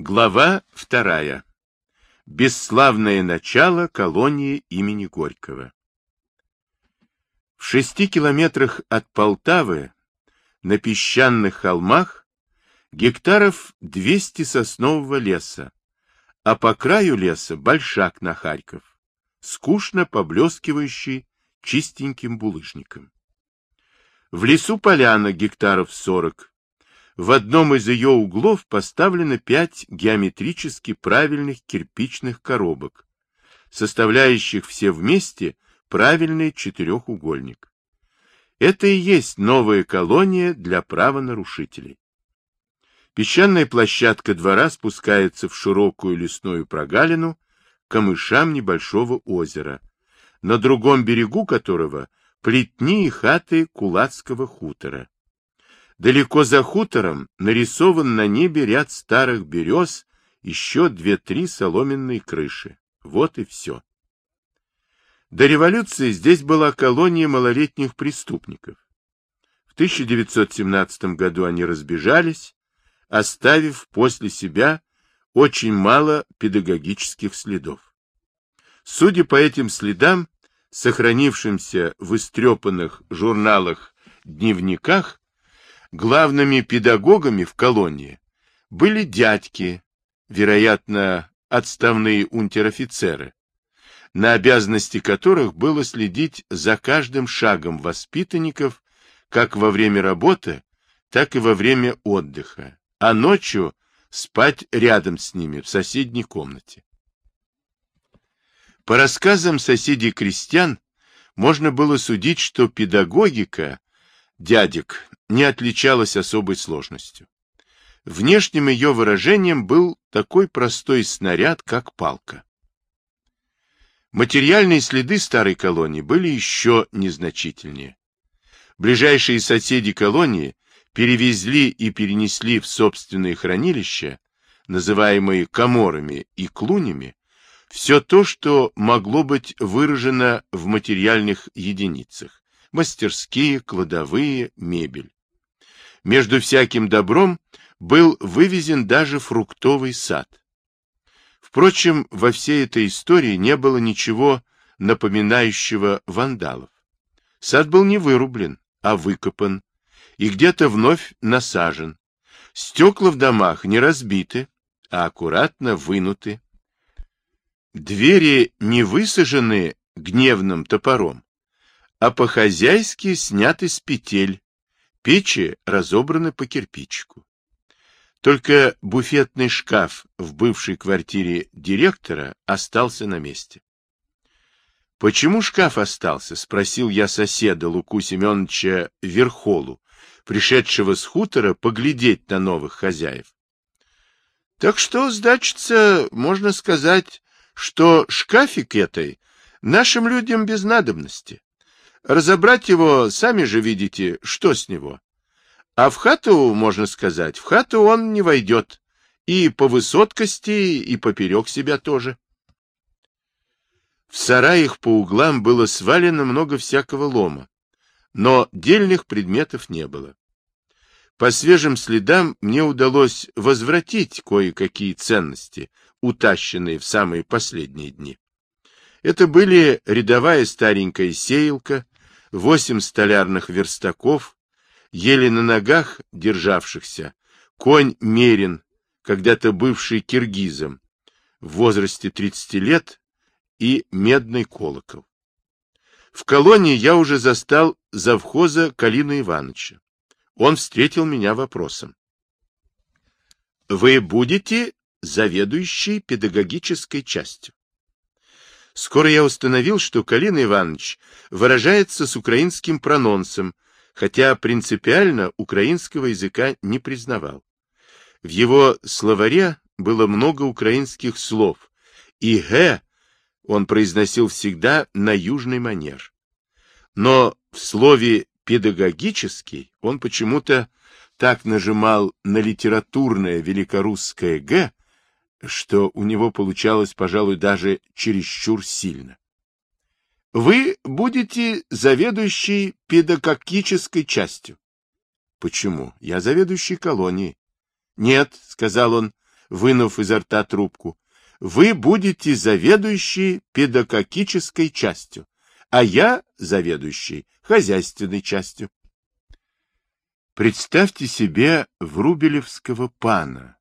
Глава вторая. Бесславное начало колонии имени Горького. В шести километрах от Полтавы, на песчаных холмах, гектаров 200 соснового леса, а по краю леса большак на Харьков, скучно поблескивающий чистеньким булыжником. В лесу поляна гектаров 40, в одном из ее углов поставлено пять геометрически правильных кирпичных коробок, составляющих все вместе правильный четырехугольник. Это и есть новая колония для правонарушителей. Песчаная площадка двора спускается в широкую лесную прогалину к камышам небольшого озера, на другом берегу которого плетни и хаты кулацкого хутора. Далеко за хутором нарисован на небе ряд старых берез, еще две-три соломенные крыши. Вот и все. До революции здесь была колония малолетних преступников. В 1917 году они разбежались, оставив после себя очень мало педагогических следов. Судя по этим следам, сохранившимся в истрепанных журналах-дневниках, Главными педагогами в колонии были дядьки, вероятно, отставные унтер-офицеры, на обязанности которых было следить за каждым шагом воспитанников как во время работы, так и во время отдыха, а ночью спать рядом с ними в соседней комнате. По рассказам соседей-крестьян можно было судить, что педагогика дядек не отличалась особой сложностью. Внешним ее выражением был такой простой снаряд, как палка. Материальные следы старой колонии были еще незначительнее. Ближайшие соседи колонии перевезли и перенесли в собственные хранилища, называемые коморами и клунями, все то, что могло быть выражено в материальных единицах, мастерские, кладовые, мебель. Между всяким добром был вывезен даже фруктовый сад. Впрочем, во всей этой истории не было ничего напоминающего вандалов. Сад был не вырублен, а выкопан, и где-то вновь насажен. Стекла в домах не разбиты, а аккуратно вынуты. Двери не высажены гневным топором, а по-хозяйски сняты с петель, печи разобраны по кирпичику. Только буфетный шкаф в бывшей квартире директора остался на месте. «Почему шкаф остался?» — спросил я соседа Луку Семеновича Верхолу, пришедшего с хутора поглядеть на новых хозяев. «Так что, значится, можно сказать, что шкафик этой нашим людям без надобности. Разобрать его, сами же видите, что с него. А в хату, можно сказать, в хату он не войдет. И по высоткости, и поперек себя тоже. В сараях по углам было свалено много всякого лома, но дельных предметов не было. По свежим следам мне удалось возвратить кое-какие ценности, утащенные в самые последние дни. Это были рядовая старенькая сеялка, восемь столярных верстаков, еле на ногах державшихся, конь Мерин, когда-то бывший киргизом, в возрасте 30 лет, и медный колокол. В колонии я уже застал завхоза Калина Ивановича. Он встретил меня вопросом. Вы будете заведующей педагогической частью? Скоро я установил, что Калин Иванович выражается с украинским прононсом, хотя принципиально украинского языка не признавал. В его словаре было много украинских слов, и «г» он произносил всегда на южный манер. Но в слове «педагогический» он почему-то так нажимал на литературное великорусское «г», что у него получалось, пожалуй, даже чересчур сильно. Вы будете заведующей педагогической частью. Почему? Я заведующий колонией. Нет, сказал он, вынув изо рта трубку, вы будете заведующей педагогической частью, а я заведующий хозяйственной частью. Представьте себе врубелевского пана,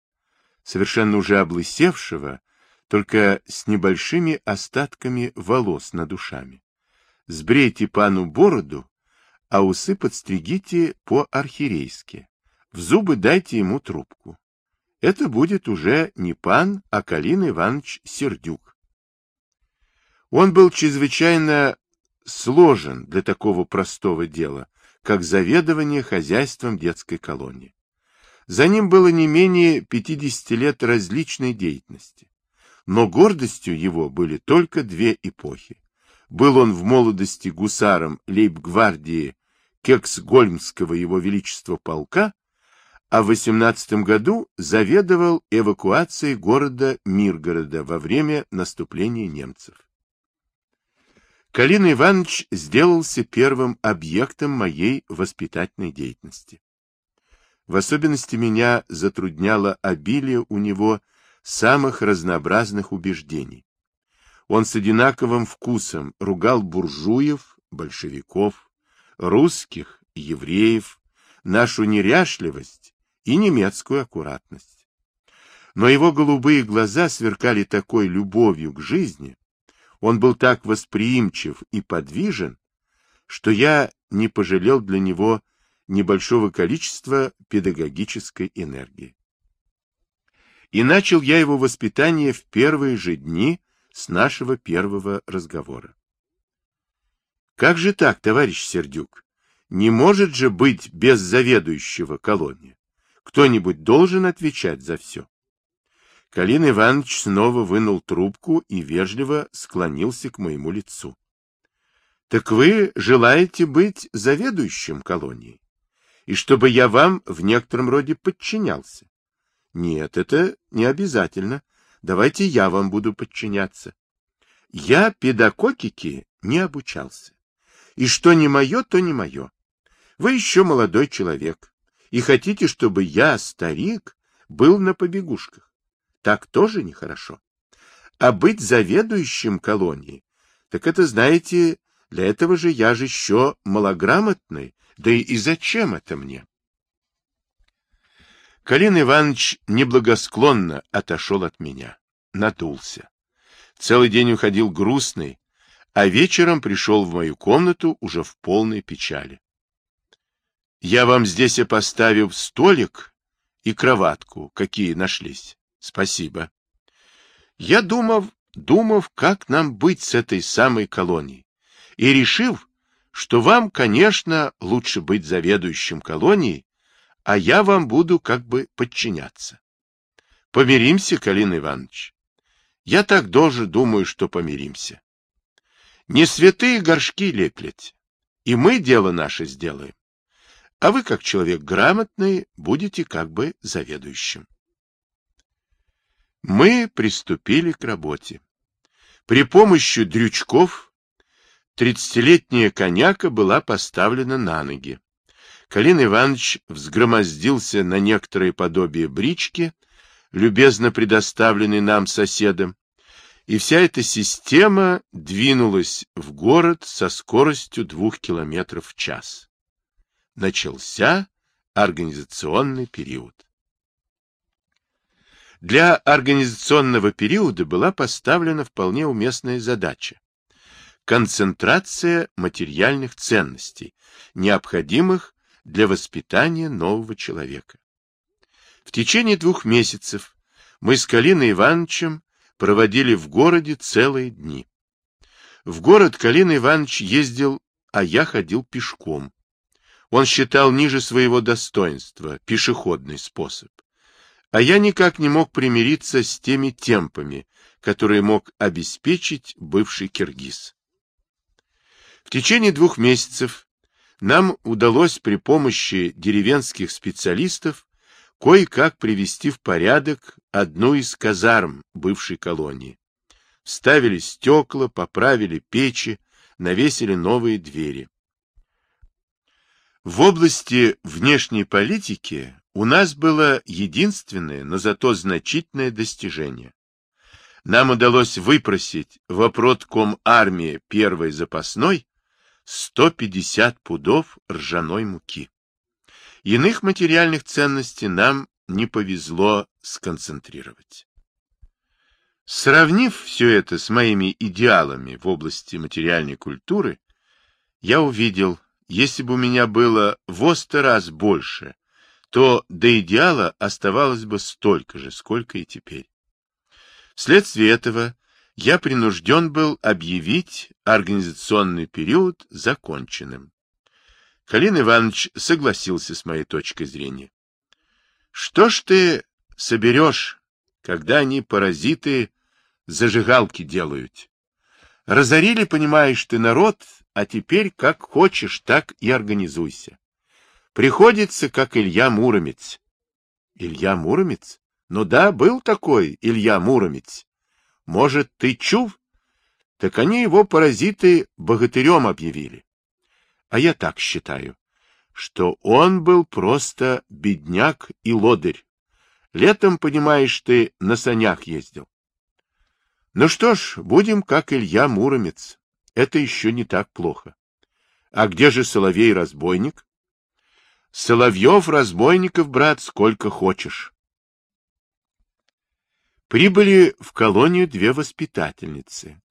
совершенно уже облысевшего, только с небольшими остатками волос над душами. Сбрейте пану бороду, а усы подстригите по-архирейски. В зубы дайте ему трубку. Это будет уже не пан, а Калин Иванович Сердюк. Он был чрезвычайно сложен для такого простого дела, как заведование хозяйством детской колонии. За ним было не менее 50 лет различной деятельности. Но гордостью его были только две эпохи. Был он в молодости гусаром лейб-гвардии Кексгольмского его величества полка, а в 18 году заведовал эвакуацией города Миргорода во время наступления немцев. Калин Иванович сделался первым объектом моей воспитательной деятельности. В особенности меня затрудняло обилие у него самых разнообразных убеждений. Он с одинаковым вкусом ругал буржуев, большевиков, русских, евреев, нашу неряшливость и немецкую аккуратность. Но его голубые глаза сверкали такой любовью к жизни, он был так восприимчив и подвижен, что я не пожалел для него небольшого количества педагогической энергии. И начал я его воспитание в первые же дни с нашего первого разговора. Как же так, товарищ Сердюк? Не может же быть без заведующего колония. Кто-нибудь должен отвечать за все. Калин Иванович снова вынул трубку и вежливо склонился к моему лицу. — Так вы желаете быть заведующим колонией? И чтобы я вам в некотором роде подчинялся? — Нет, это не обязательно. Давайте я вам буду подчиняться. Я педагогике не обучался. И что не мое, то не мое. Вы еще молодой человек, и хотите, чтобы я, старик, был на побегушках. Так тоже нехорошо. А быть заведующим колонией, так это, знаете, для этого же я же еще малограмотный, да и зачем это мне? Калин Иванович неблагосклонно отошел от меня, надулся. Целый день уходил грустный, а вечером пришел в мою комнату уже в полной печали. Я вам здесь и поставил столик и кроватку, какие нашлись. Спасибо. Я думав, думав, как нам быть с этой самой колонией, и решив, что вам, конечно, лучше быть заведующим колонией, а я вам буду как бы подчиняться. Помиримся, Калин Иванович. Я так тоже думаю, что помиримся. Не святые горшки леплять, и мы дело наше сделаем. А вы, как человек грамотный, будете как бы заведующим. Мы приступили к работе. При помощи дрючков тридцатилетняя коняка была поставлена на ноги. Калин Иванович взгромоздился на некоторое подобие брички, любезно предоставленной нам соседом, и вся эта система двинулась в город со скоростью двух километров в час. Начался организационный период. Для организационного периода была поставлена вполне уместная задача – концентрация материальных ценностей, необходимых для воспитания нового человека. В течение двух месяцев мы с Калиной Ивановичем проводили в городе целые дни. В город Калин Иванович ездил, а я ходил пешком. Он считал ниже своего достоинства пешеходный способ. А я никак не мог примириться с теми темпами, которые мог обеспечить бывший киргиз. В течение двух месяцев нам удалось при помощи деревенских специалистов кое-как привести в порядок одну из казарм бывшей колонии. Вставили стекла, поправили печи, навесили новые двери. В области внешней политики у нас было единственное, но зато значительное достижение. Нам удалось выпросить в опротком армии первой запасной 150 пудов ржаной муки. Иных материальных ценностей нам не повезло сконцентрировать. Сравнив все это с моими идеалами в области материальной культуры, я увидел, если бы у меня было в сто раз больше, то до идеала оставалось бы столько же, сколько и теперь. Вследствие этого я принужден был объявить организационный период законченным. Калин Иванович согласился с моей точкой зрения. Что ж ты соберешь, когда они, паразиты, зажигалки делают? Разорили, понимаешь ты, народ, а теперь как хочешь, так и организуйся. Приходится, как Илья Муромец. Илья Муромец? Ну да, был такой Илья Муромец. Может, ты чув? Так они его паразиты богатырем объявили. А я так считаю, что он был просто бедняк и лодырь. Летом, понимаешь, ты на санях ездил. Ну что ж, будем как Илья Муромец. Это еще не так плохо. А где же Соловей-разбойник? Соловьев-разбойников, брат, сколько хочешь. Прибыли в колонию две воспитательницы,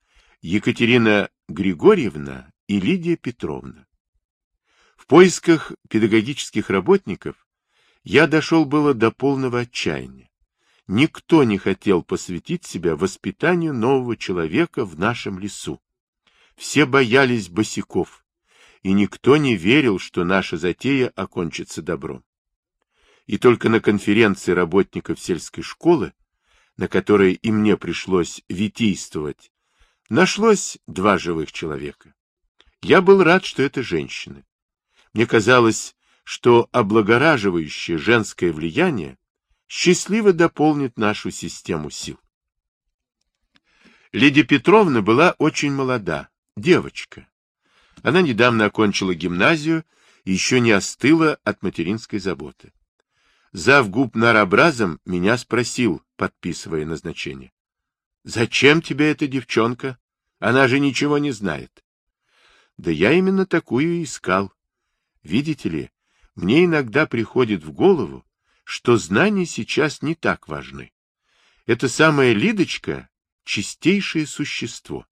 Екатерина Григорьевна и Лидия Петровна. В поисках педагогических работников я дошел было до полного отчаяния. Никто не хотел посвятить себя воспитанию нового человека в нашем лесу. Все боялись босиков, и никто не верил, что наша затея окончится добром. И только на конференции работников сельской школы на которой и мне пришлось витийствовать, нашлось два живых человека. Я был рад, что это женщины. Мне казалось, что облагораживающее женское влияние счастливо дополнит нашу систему сил. Лидия Петровна была очень молода, девочка. Она недавно окончила гимназию и еще не остыла от материнской заботы. Завгуб наробразом меня спросил, подписывая назначение. — Зачем тебе эта девчонка? Она же ничего не знает. Да я именно такую и искал. Видите ли, мне иногда приходит в голову, что знания сейчас не так важны. Это самая Лидочка — чистейшее существо.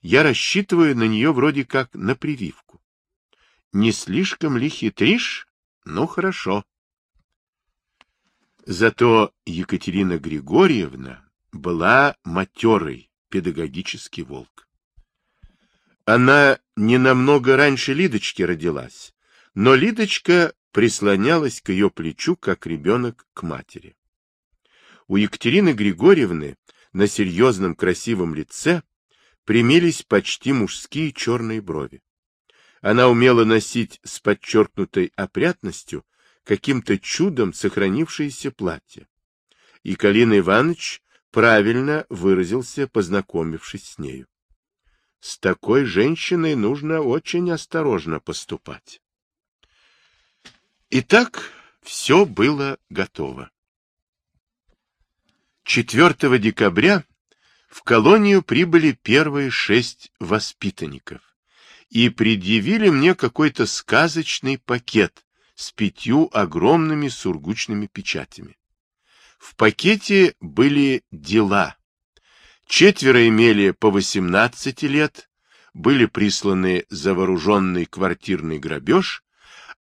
Я рассчитываю на нее вроде как на прививку. Не слишком ли хитришь? Ну, хорошо. Зато Екатерина Григорьевна была матерой, педагогический волк. Она не намного раньше Лидочки родилась, но Лидочка прислонялась к ее плечу, как ребенок к матери. У Екатерины Григорьевны на серьезном красивом лице примелись почти мужские черные брови. Она умела носить с подчеркнутой опрятностью каким-то чудом сохранившееся платье. И Калина Иванович правильно выразился, познакомившись с нею. С такой женщиной нужно очень осторожно поступать. Итак, все было готово. 4 декабря в колонию прибыли первые шесть воспитанников и предъявили мне какой-то сказочный пакет, с пятью огромными сургучными печатями. В пакете были дела. Четверо имели по 18 лет, были присланы за вооруженный квартирный грабеж,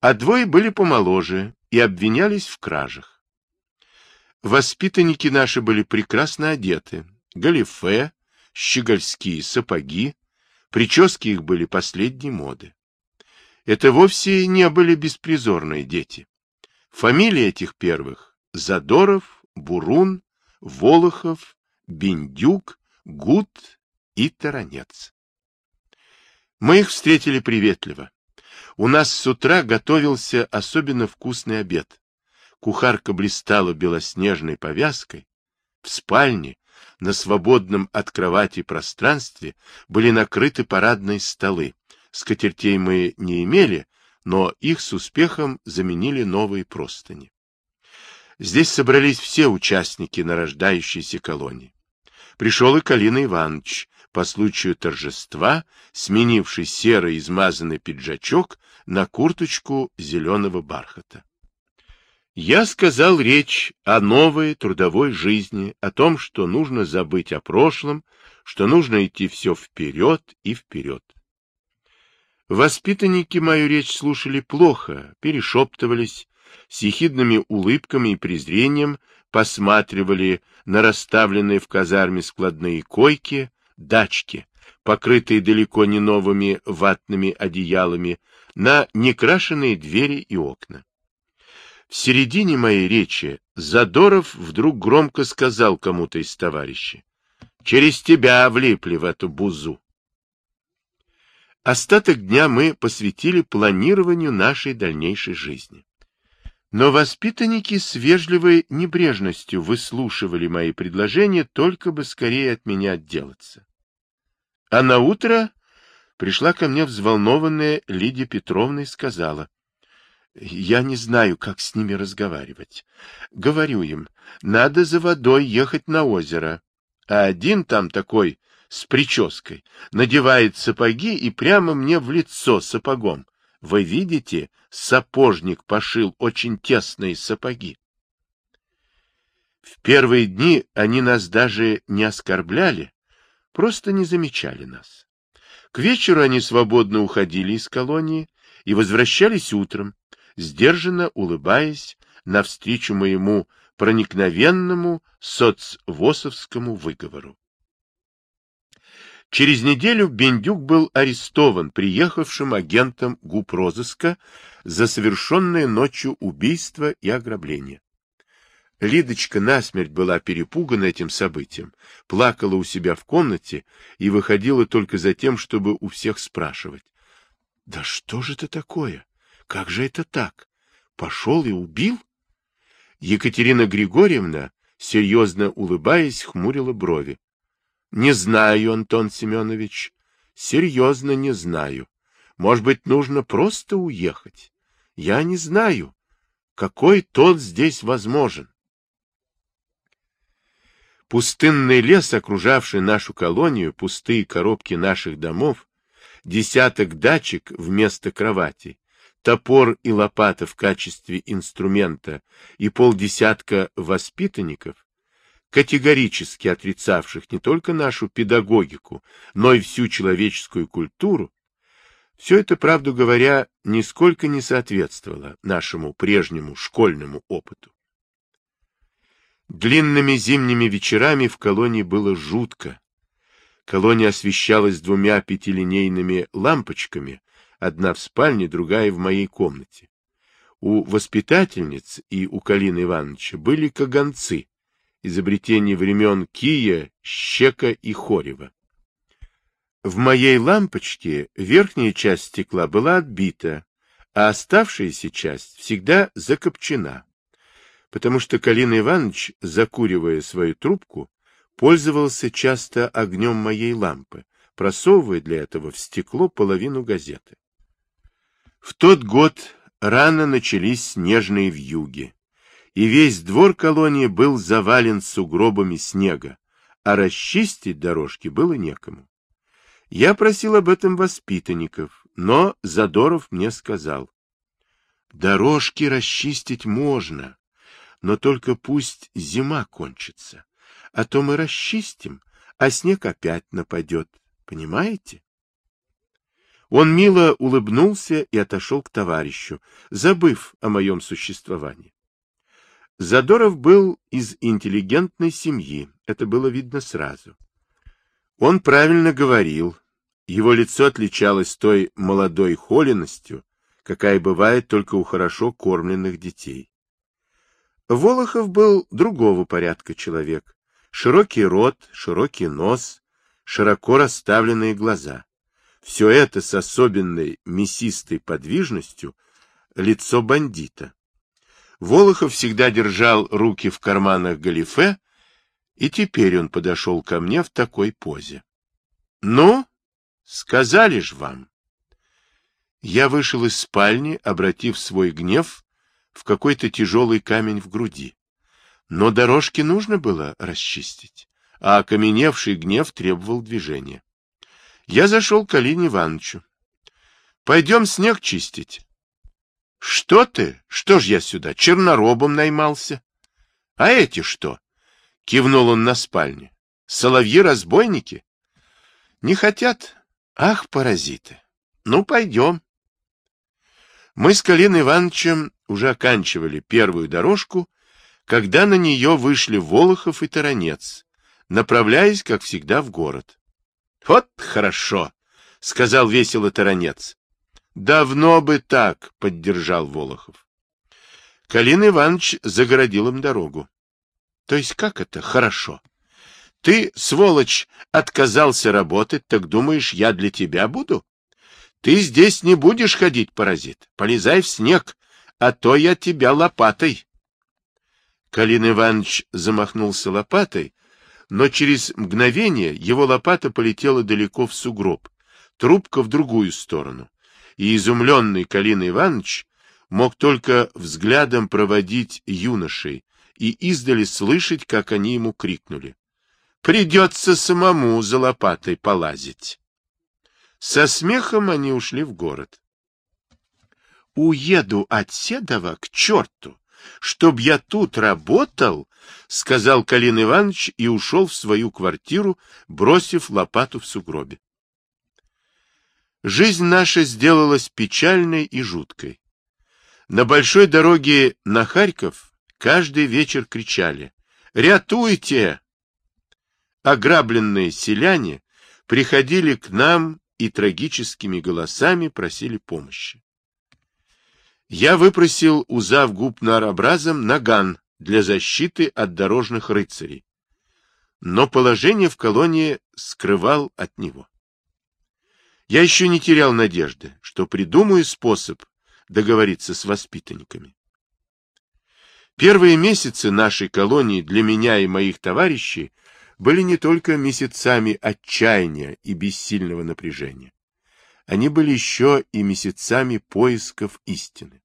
а двое были помоложе и обвинялись в кражах. Воспитанники наши были прекрасно одеты, галифе, щегольские сапоги, прически их были последней моды. Это вовсе не были беспризорные дети. Фамилии этих первых — Задоров, Бурун, Волохов, Бендюк, Гуд и Таранец. Мы их встретили приветливо. У нас с утра готовился особенно вкусный обед. Кухарка блистала белоснежной повязкой. В спальне, на свободном от кровати пространстве, были накрыты парадные столы. Скатертей мы не имели, но их с успехом заменили новые простыни. Здесь собрались все участники нарождающейся колонии. Пришел и Калина Иванович, по случаю торжества, сменивший серый измазанный пиджачок на курточку зеленого бархата. Я сказал речь о новой трудовой жизни, о том, что нужно забыть о прошлом, что нужно идти все вперед и вперед. Воспитанники мою речь слушали плохо, перешептывались, с ехидными улыбками и презрением посматривали на расставленные в казарме складные койки, дачки, покрытые далеко не новыми ватными одеялами, на некрашенные двери и окна. В середине моей речи Задоров вдруг громко сказал кому-то из товарищей. «Через тебя влипли в эту бузу». Остаток дня мы посвятили планированию нашей дальнейшей жизни. Но воспитанники с вежливой небрежностью выслушивали мои предложения, только бы скорее от меня отделаться. А на утро пришла ко мне взволнованная Лидия Петровна и сказала, «Я не знаю, как с ними разговаривать. Говорю им, надо за водой ехать на озеро, а один там такой с прической надевает сапоги и прямо мне в лицо сапогом. Вы видите, сапожник пошил очень тесные сапоги. В первые дни они нас даже не оскорбляли, просто не замечали нас. К вечеру они свободно уходили из колонии и возвращались утром, сдержанно улыбаясь навстречу моему проникновенному соцвосовскому выговору. Через неделю Бендюк был арестован приехавшим агентом гупрозыска за совершенное ночью убийство и ограбление. Лидочка насмерть была перепугана этим событием, плакала у себя в комнате и выходила только за тем, чтобы у всех спрашивать. — Да что же это такое? Как же это так? Пошел и убил? Екатерина Григорьевна, серьезно улыбаясь, хмурила брови. Не знаю, Антон Семенович. Серьезно не знаю. Может быть, нужно просто уехать? Я не знаю. Какой тот здесь возможен? Пустынный лес, окружавший нашу колонию, пустые коробки наших домов, десяток дачек вместо кровати, топор и лопата в качестве инструмента и полдесятка воспитанников категорически отрицавших не только нашу педагогику, но и всю человеческую культуру, все это, правду говоря, нисколько не соответствовало нашему прежнему школьному опыту. Длинными зимними вечерами в колонии было жутко. Колония освещалась двумя пятилинейными лампочками, одна в спальне, другая в моей комнате. У воспитательниц и у Калины Ивановича были каганцы, изобретений времен Кия, Щека и Хорева. В моей лампочке верхняя часть стекла была отбита, а оставшаяся часть всегда закопчена, потому что Калина Иванович, закуривая свою трубку, пользовался часто огнем моей лампы, просовывая для этого в стекло половину газеты. В тот год рано начались снежные вьюги и весь двор колонии был завален сугробами снега, а расчистить дорожки было некому. Я просил об этом воспитанников, но Задоров мне сказал, дорожки расчистить можно, но только пусть зима кончится, а то мы расчистим, а снег опять нападет, понимаете? Он мило улыбнулся и отошел к товарищу, забыв о моем существовании. Задоров был из интеллигентной семьи, это было видно сразу. Он правильно говорил, его лицо отличалось той молодой холеностью, какая бывает только у хорошо кормленных детей. Волохов был другого порядка человек. Широкий рот, широкий нос, широко расставленные глаза. Все это с особенной мясистой подвижностью лицо бандита. Волохов всегда держал руки в карманах галифе, и теперь он подошел ко мне в такой позе. — Ну, сказали ж вам. Я вышел из спальни, обратив свой гнев в какой-то тяжелый камень в груди. Но дорожки нужно было расчистить, а окаменевший гнев требовал движения. Я зашел к Алине Ивановичу. — Пойдем снег чистить. — Что ты? Что ж я сюда? Черноробом наймался. — А эти что? — кивнул он на спальне. — Соловьи-разбойники? — Не хотят. Ах, паразиты. Ну, пойдем. Мы с Калиной Ивановичем уже оканчивали первую дорожку, когда на нее вышли Волохов и Таранец, направляясь, как всегда, в город. — Вот хорошо, — сказал весело Таранец. — Давно бы так, — поддержал Волохов. Калин Иванович загородил им дорогу. — То есть как это хорошо? Ты, сволочь, отказался работать, так думаешь, я для тебя буду? Ты здесь не будешь ходить, паразит. Полезай в снег, а то я тебя лопатой. Калин Иванович замахнулся лопатой, но через мгновение его лопата полетела далеко в сугроб, трубка в другую сторону, и изумленный Калин Иванович мог только взглядом проводить юношей и издали слышать, как они ему крикнули. «Придется самому за лопатой полазить». Со смехом они ушли в город. «Уеду от Седова к черту, чтоб я тут работал», — сказал Калин Иванович и ушел в свою квартиру, бросив лопату в сугробе. Жизнь наша сделалась печальной и жуткой. На большой дороге на Харьков каждый вечер кричали «Рятуйте!». Ограбленные селяне приходили к нам и трагическими голосами просили помощи. Я выпросил у завгуб нарабразом наган для защиты от дорожных рыцарей, но положение в колонии скрывал от него. Я еще не терял надежды, что придумаю способ договориться с воспитанниками. Первые месяцы нашей колонии для меня и моих товарищей были не только месяцами отчаяния и бессильного напряжения. Они были еще и месяцами поисков истины.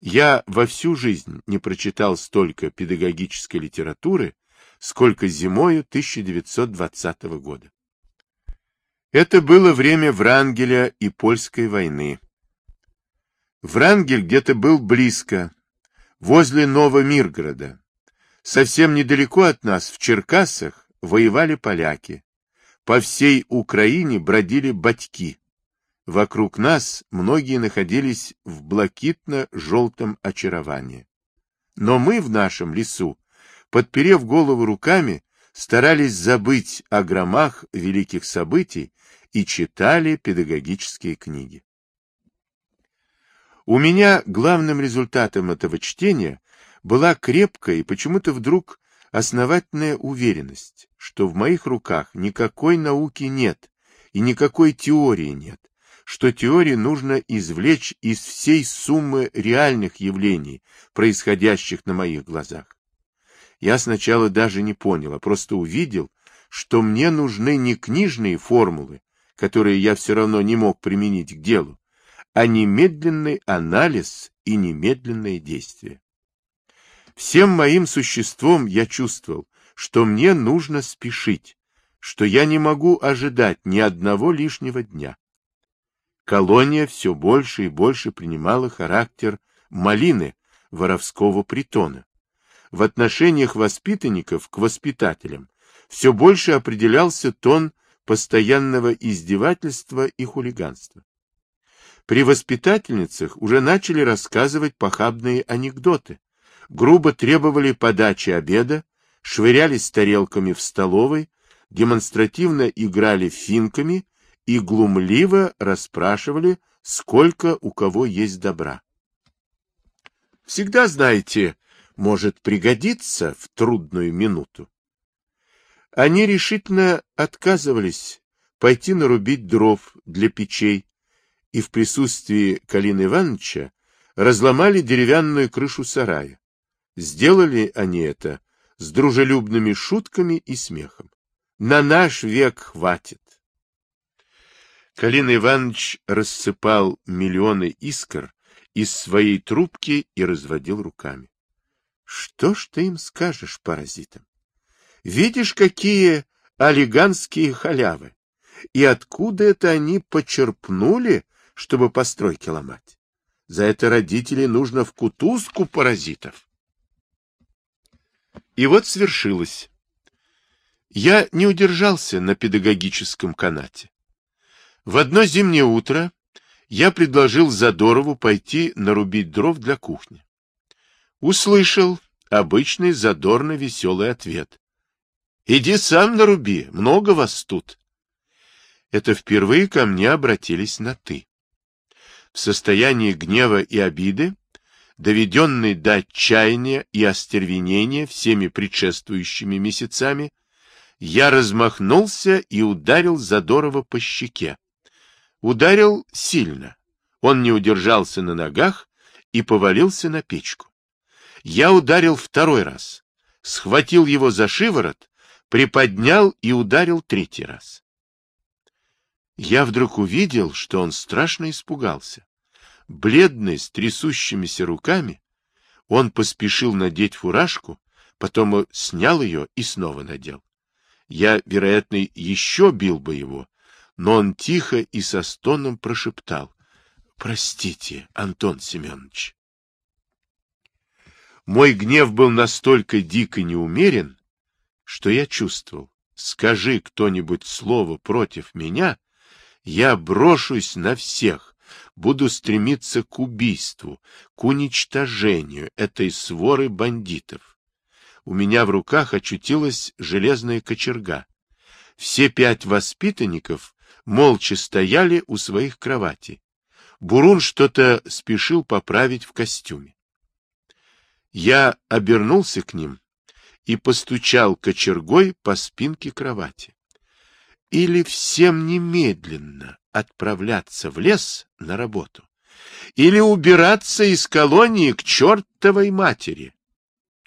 Я во всю жизнь не прочитал столько педагогической литературы, сколько зимою 1920 года. Это было время Врангеля и Польской войны. Врангель где-то был близко, возле Новомиргорода, Совсем недалеко от нас, в Черкасах, воевали поляки. По всей Украине бродили батьки. Вокруг нас многие находились в блакитно-желтом очаровании. Но мы в нашем лесу, подперев голову руками, старались забыть о громах великих событий и читали педагогические книги. У меня главным результатом этого чтения была крепкая и почему-то вдруг основательная уверенность, что в моих руках никакой науки нет и никакой теории нет, что теорию нужно извлечь из всей суммы реальных явлений, происходящих на моих глазах. Я сначала даже не понял, а просто увидел, что мне нужны не книжные формулы, которые я все равно не мог применить к делу, а немедленный анализ и немедленное действие. Всем моим существом я чувствовал, что мне нужно спешить, что я не могу ожидать ни одного лишнего дня. Колония все больше и больше принимала характер малины, воровского притона. В отношениях воспитанников к воспитателям все больше определялся тон постоянного издевательства и хулиганства. При воспитательницах уже начали рассказывать похабные анекдоты, грубо требовали подачи обеда, швырялись тарелками в столовой, демонстративно играли финками и глумливо расспрашивали, сколько у кого есть добра. Всегда, знаете, может пригодиться в трудную минуту. Они решительно отказывались пойти нарубить дров для печей, и в присутствии Калины Ивановича разломали деревянную крышу сарая. Сделали они это с дружелюбными шутками и смехом. На наш век хватит. Калин Иванович рассыпал миллионы искр из своей трубки и разводил руками. Что ж ты им скажешь, паразитам? Видишь, какие олиганские халявы? И откуда это они почерпнули, чтобы постройки ломать? За это родителей нужно в кутузку паразитов. И вот свершилось. Я не удержался на педагогическом канате. В одно зимнее утро я предложил Задорову пойти нарубить дров для кухни. Услышал обычный задорно-веселый ответ. «Иди сам наруби, много вас тут». Это впервые ко мне обратились на «ты». В состоянии гнева и обиды, доведенный до отчаяния и остервенения всеми предшествующими месяцами, я размахнулся и ударил Задорова по щеке. Ударил сильно. Он не удержался на ногах и повалился на печку. Я ударил второй раз, схватил его за шиворот, приподнял и ударил третий раз. Я вдруг увидел, что он страшно испугался. Бледный, с трясущимися руками, он поспешил надеть фуражку, потом снял ее и снова надел. Я, вероятно, еще бил бы его, но он тихо и со стоном прошептал. — Простите, Антон Семенович. Мой гнев был настолько дико неумерен, что я чувствовал, скажи кто-нибудь слово против меня, я брошусь на всех, буду стремиться к убийству, к уничтожению этой своры бандитов. У меня в руках очутилась железная кочерга. Все пять воспитанников молча стояли у своих кроватей. Бурун что-то спешил поправить в костюме. Я обернулся к ним и постучал кочергой по спинке кровати. Или всем немедленно отправляться в лес на работу, или убираться из колонии к чертовой матери.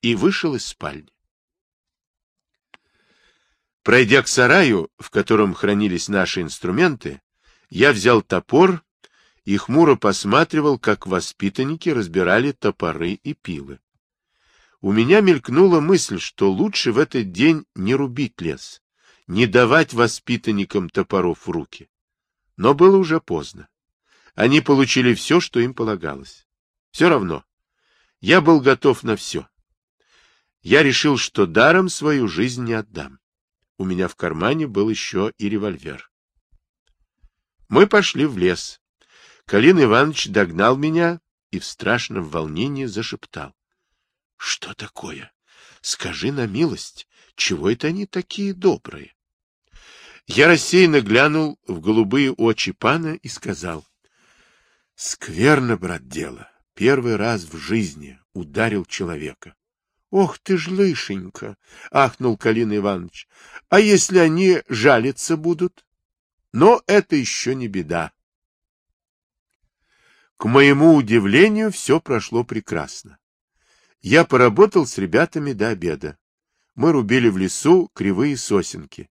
И вышел из спальни. Пройдя к сараю, в котором хранились наши инструменты, я взял топор и хмуро посматривал, как воспитанники разбирали топоры и пилы. У меня мелькнула мысль, что лучше в этот день не рубить лес, не давать воспитанникам топоров в руки. Но было уже поздно. Они получили все, что им полагалось. Все равно. Я был готов на все. Я решил, что даром свою жизнь не отдам. У меня в кармане был еще и револьвер. Мы пошли в лес. Калин Иванович догнал меня и в страшном волнении зашептал. — Что такое? Скажи на милость, чего это они такие добрые? Я рассеянно глянул в голубые очи пана и сказал. — Скверно, брат, дело. Первый раз в жизни ударил человека. Ох ты ж, лышенька! — ахнул Калин Иванович. — А если они жалиться будут? Но это еще не беда. К моему удивлению, все прошло прекрасно. Я поработал с ребятами до обеда. Мы рубили в лесу кривые сосенки.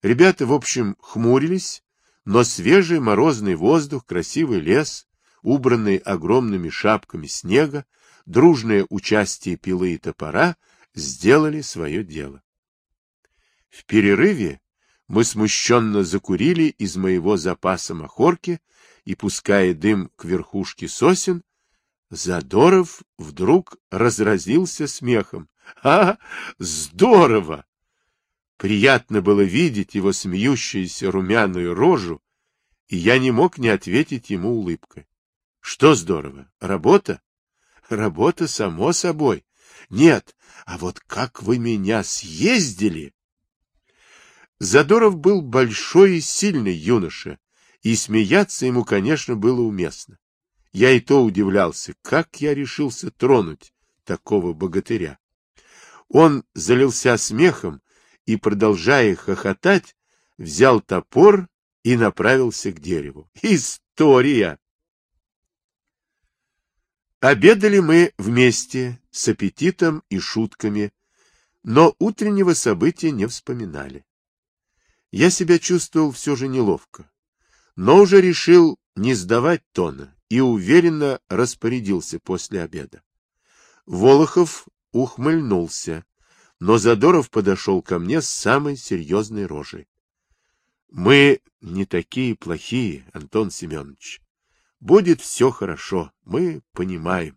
Ребята, в общем, хмурились, но свежий морозный воздух, красивый лес, убранный огромными шапками снега, дружное участие пилы и топора сделали свое дело. В перерыве мы смущенно закурили из моего запаса махорки и, пуская дым к верхушке сосен, Задоров вдруг разразился смехом. «А, здорово!» Приятно было видеть его смеющуюся румяную рожу, и я не мог не ответить ему улыбкой. «Что здорово? Работа?» Работа, само собой. Нет, а вот как вы меня съездили! Задоров был большой и сильный юноша, и смеяться ему, конечно, было уместно. Я и то удивлялся, как я решился тронуть такого богатыря. Он залился смехом и, продолжая хохотать, взял топор и направился к дереву. История! Обедали мы вместе, с аппетитом и шутками, но утреннего события не вспоминали. Я себя чувствовал все же неловко, но уже решил не сдавать тона и уверенно распорядился после обеда. Волохов ухмыльнулся, но Задоров подошел ко мне с самой серьезной рожей. — Мы не такие плохие, Антон Семенович. Будет все хорошо, мы понимаем.